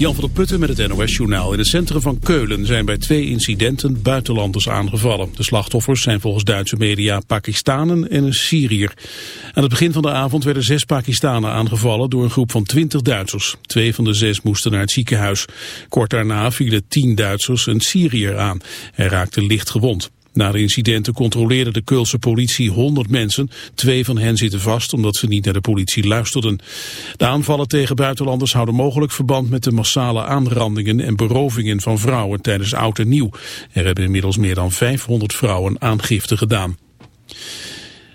Jan van der Putten met het NOS-journaal. In het centrum van Keulen zijn bij twee incidenten buitenlanders aangevallen. De slachtoffers zijn volgens Duitse media Pakistanen en een Syriër. Aan het begin van de avond werden zes Pakistanen aangevallen door een groep van twintig Duitsers. Twee van de zes moesten naar het ziekenhuis. Kort daarna vielen tien Duitsers een Syriër aan. Hij raakte licht gewond. Na de incidenten controleerde de Keulse politie 100 mensen. Twee van hen zitten vast omdat ze niet naar de politie luisterden. De aanvallen tegen buitenlanders houden mogelijk verband met de massale aanrandingen en berovingen van vrouwen tijdens oud en nieuw. Er hebben inmiddels meer dan 500 vrouwen aangifte gedaan.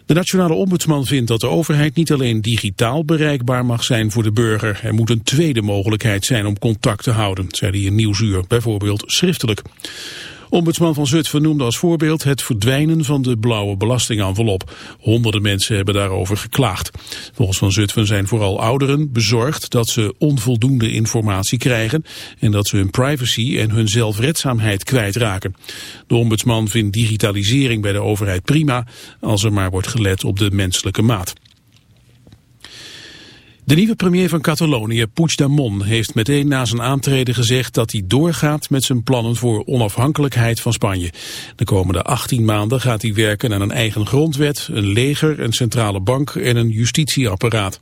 De nationale ombudsman vindt dat de overheid niet alleen digitaal bereikbaar mag zijn voor de burger. Er moet een tweede mogelijkheid zijn om contact te houden, zei hij in Nieuwsuur, bijvoorbeeld schriftelijk. Ombudsman van Zutphen noemde als voorbeeld het verdwijnen van de blauwe belastingenvelop. Honderden mensen hebben daarover geklaagd. Volgens Van Zutphen zijn vooral ouderen bezorgd dat ze onvoldoende informatie krijgen en dat ze hun privacy en hun zelfredzaamheid kwijtraken. De ombudsman vindt digitalisering bij de overheid prima als er maar wordt gelet op de menselijke maat. De nieuwe premier van Catalonië, Puigdemont, heeft meteen na zijn aantreden gezegd dat hij doorgaat met zijn plannen voor onafhankelijkheid van Spanje. De komende 18 maanden gaat hij werken aan een eigen grondwet, een leger, een centrale bank en een justitieapparaat.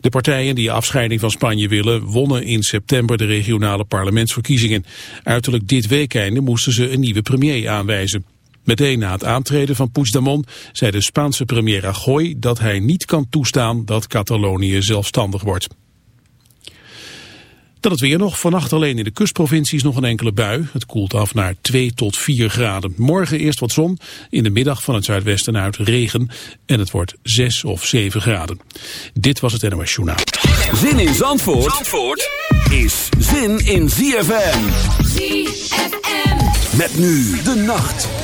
De partijen die afscheiding van Spanje willen wonnen in september de regionale parlementsverkiezingen. Uiterlijk dit weekende moesten ze een nieuwe premier aanwijzen. Meteen na het aantreden van Puigdemont zei de Spaanse premier Rajoy dat hij niet kan toestaan dat Catalonië zelfstandig wordt. Dan het weer nog. Vannacht alleen in de kustprovincies nog een enkele bui. Het koelt af naar 2 tot 4 graden. Morgen eerst wat zon. In de middag van het zuidwesten uit regen. En het wordt 6 of 7 graden. Dit was het NOS Journaal. Zin in Zandvoort, Zandvoort is zin in ZFM. ZFM. Met nu de nacht.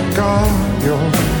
got yours.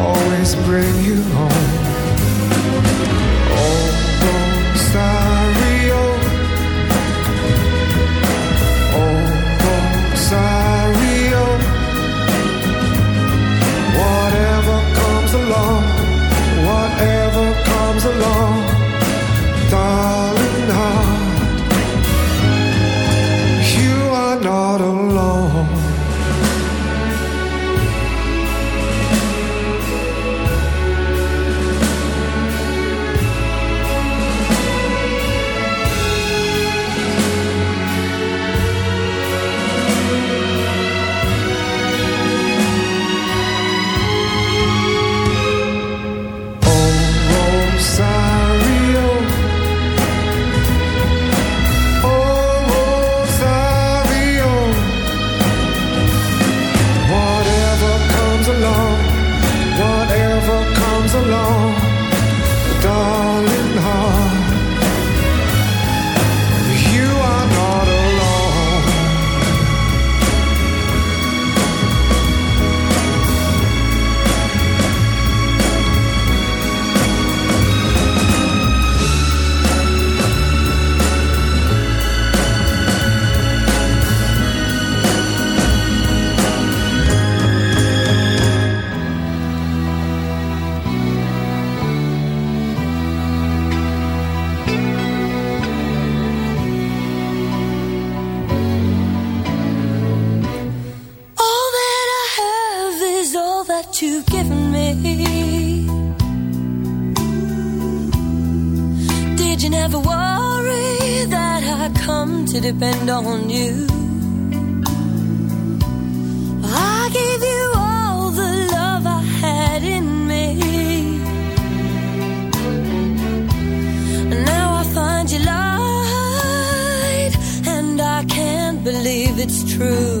always bring you home. Oh, oh. Whatever comes along, believe it's true.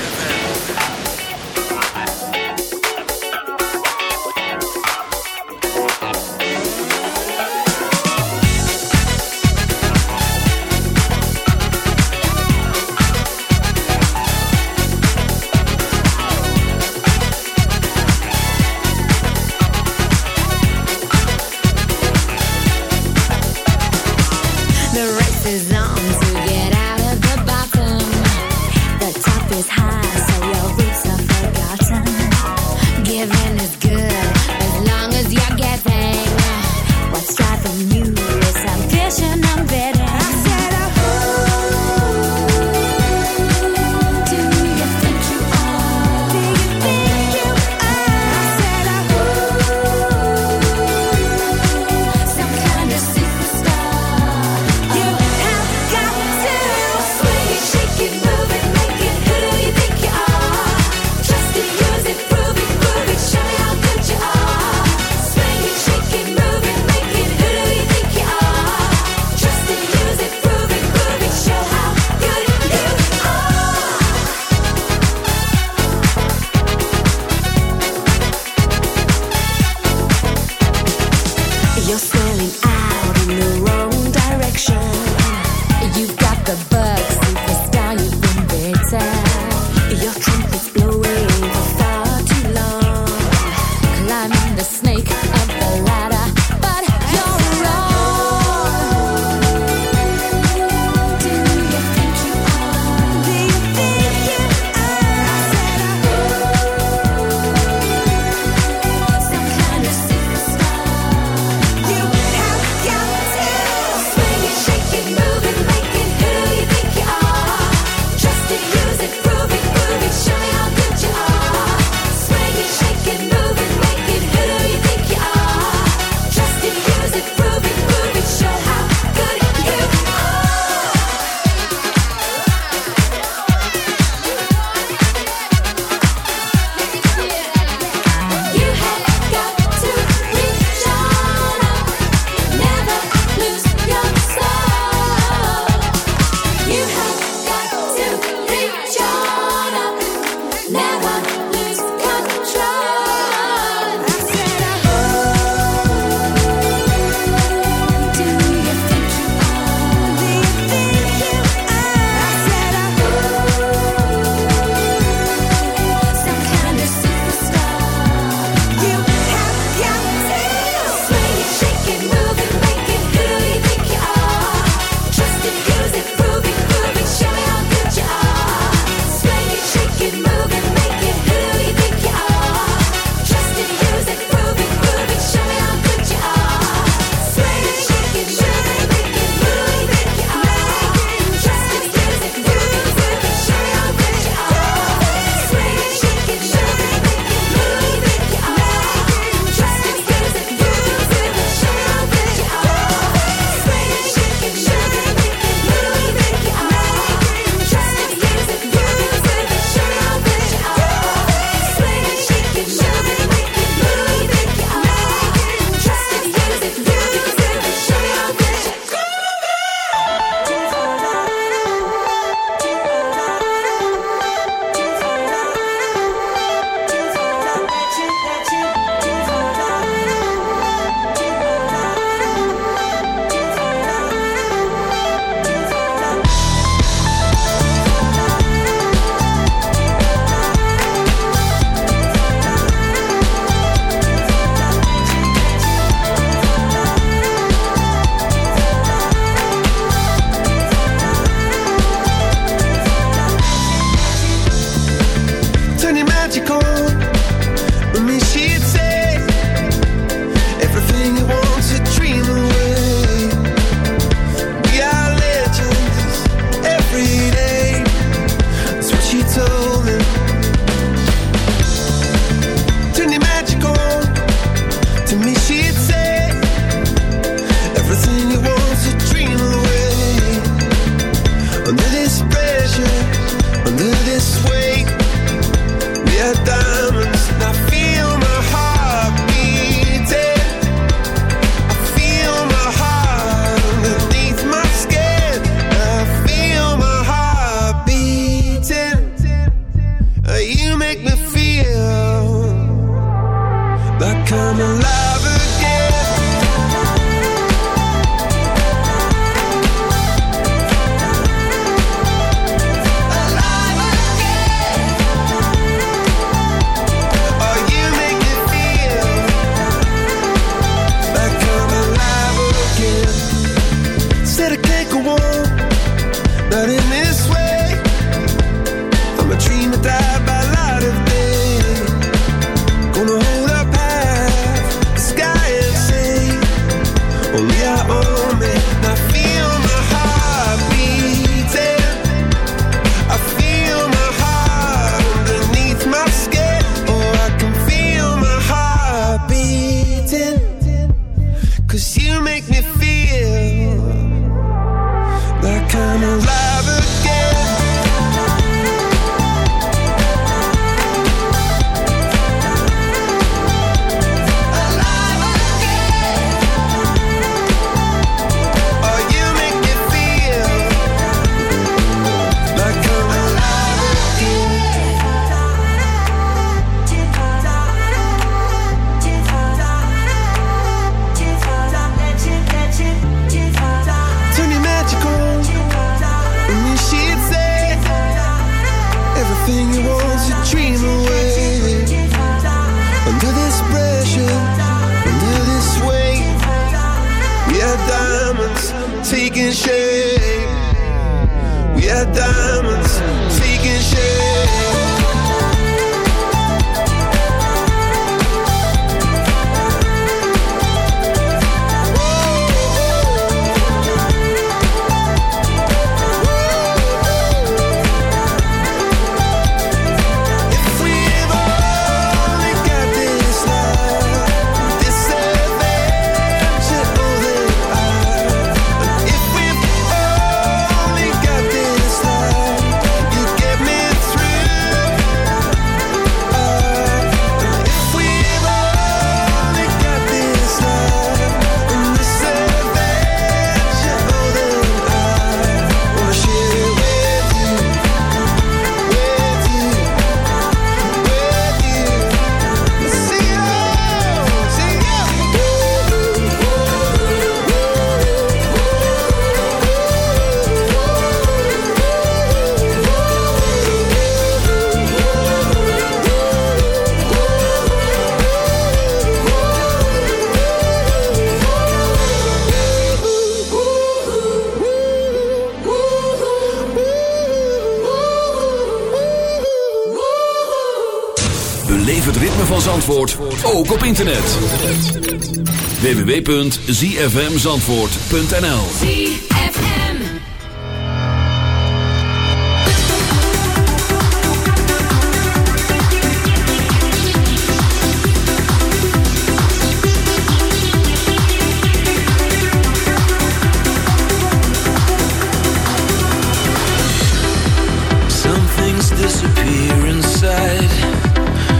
op internet. www.zfmzandvoort.nl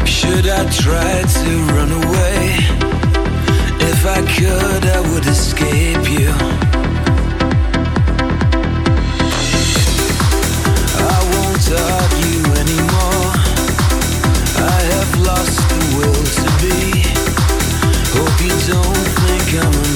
Should I try to come on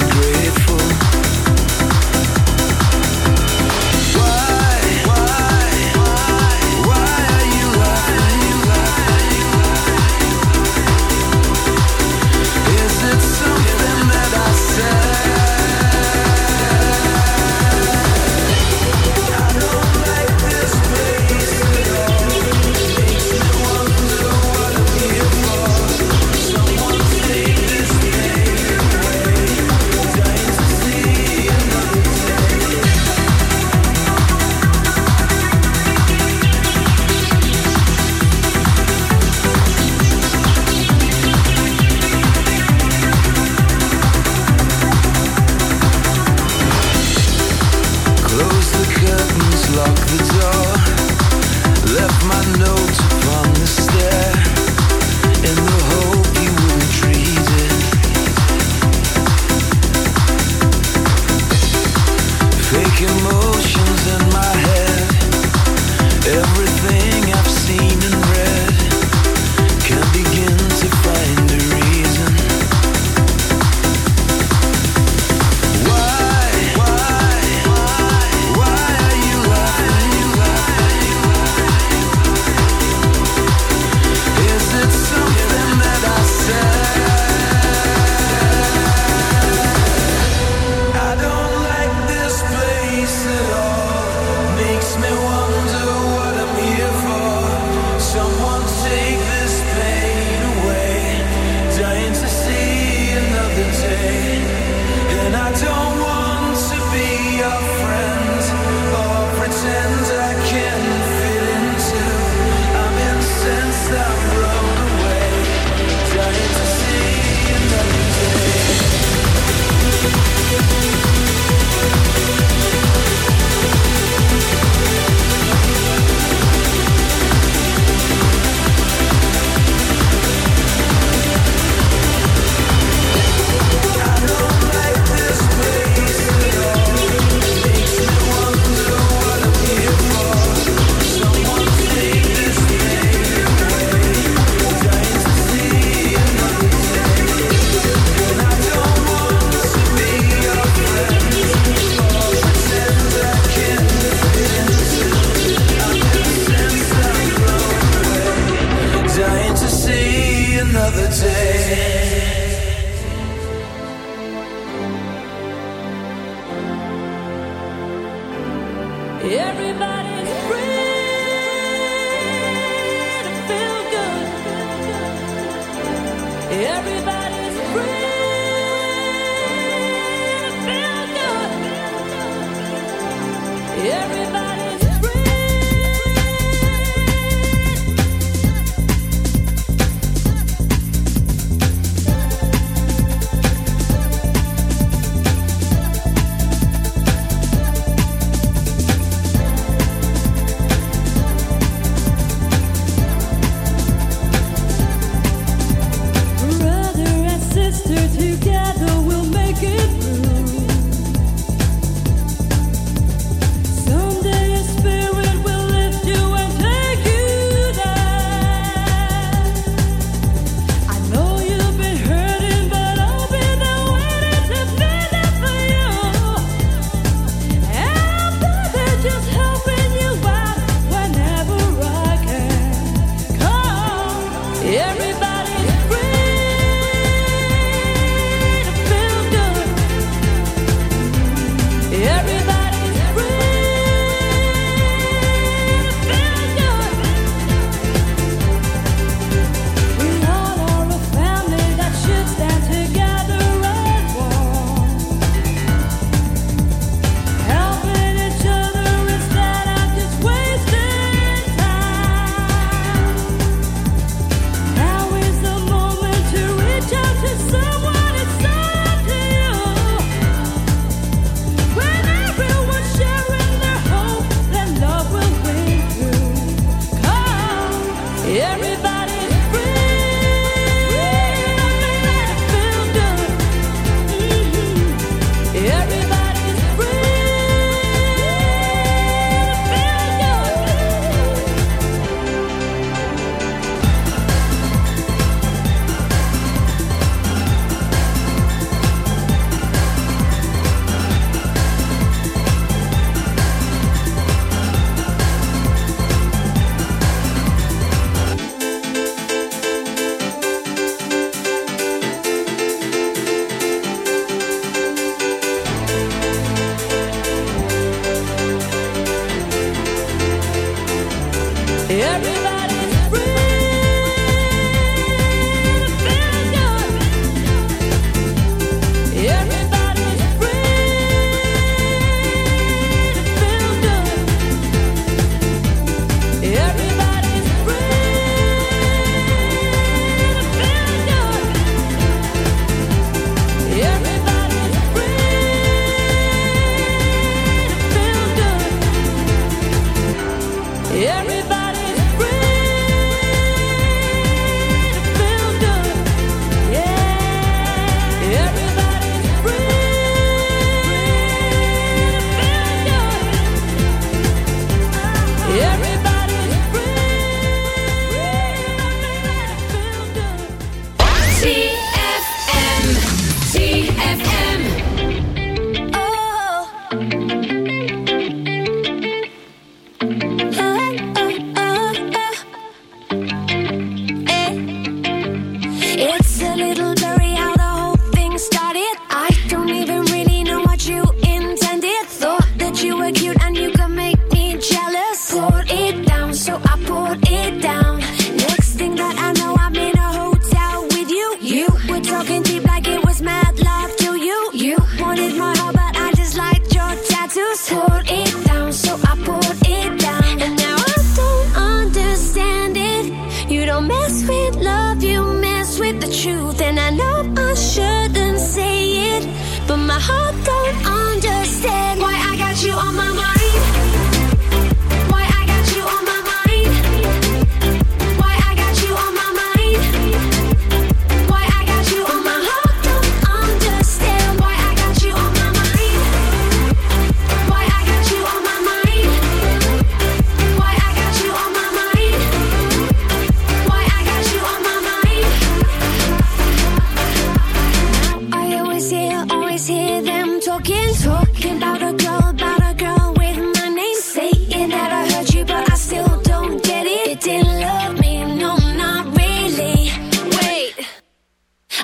always hear, always hear them talking, talking about a girl, about a girl with my name, saying that I heard you, but I still don't get it. It didn't love me, no, not really. Wait,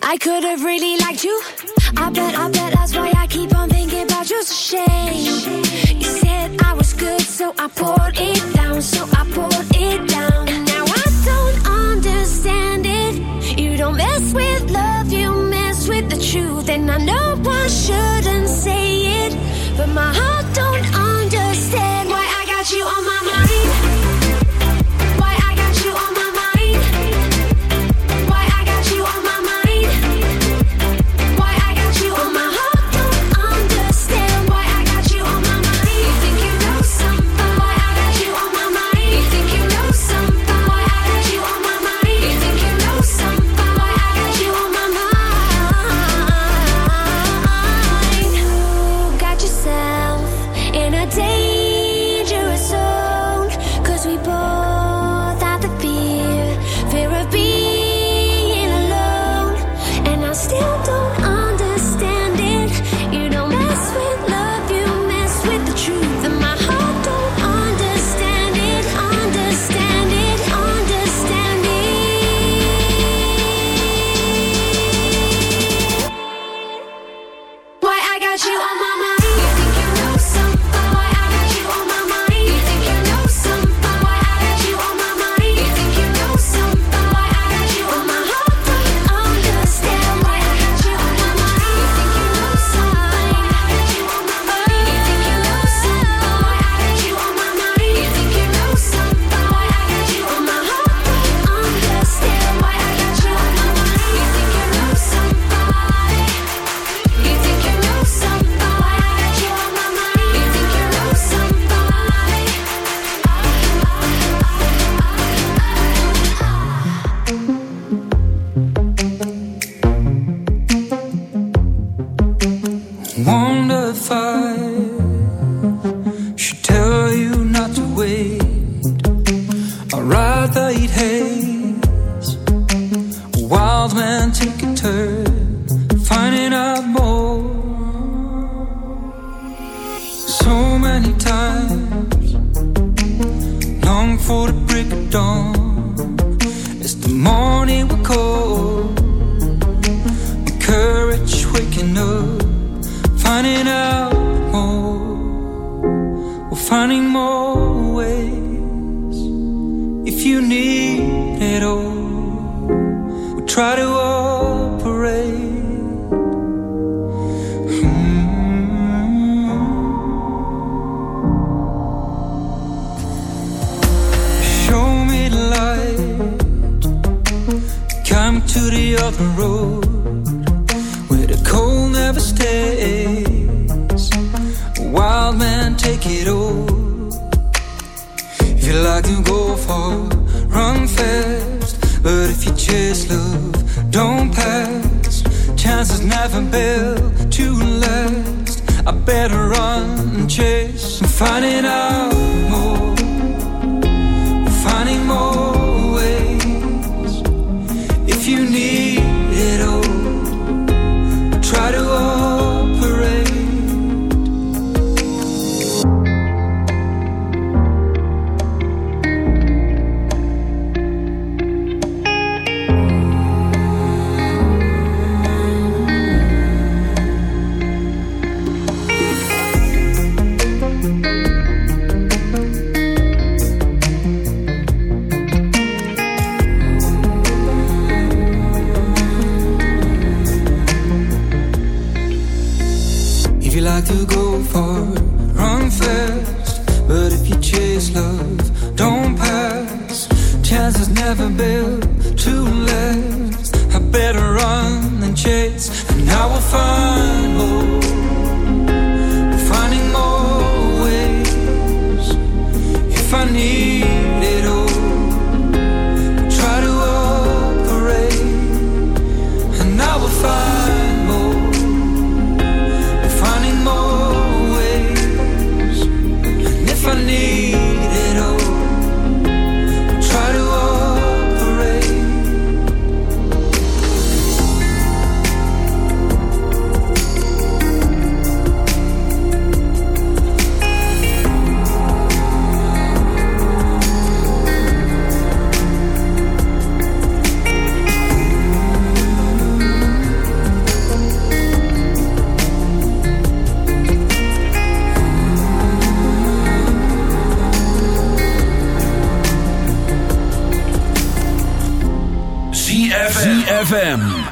I could have really liked you. I bet, I bet that's why I keep on thinking about you. It's a shame. You said I was good, so I poured it down, so I poured it down. And I know I shouldn't say it, but my heart don't.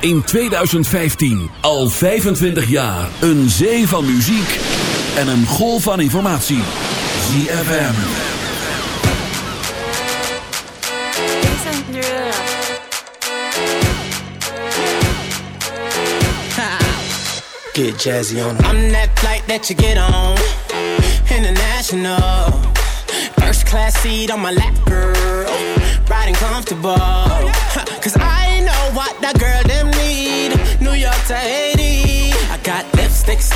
In 2015. Al 25 jaar. Een zee van muziek en een golf van informatie. ZFM. Get jazzy on. I'm that flight that you get on. International. First class seat on my lap, girl. Riding comfortable. Cause I know what that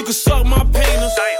You can suck my penis.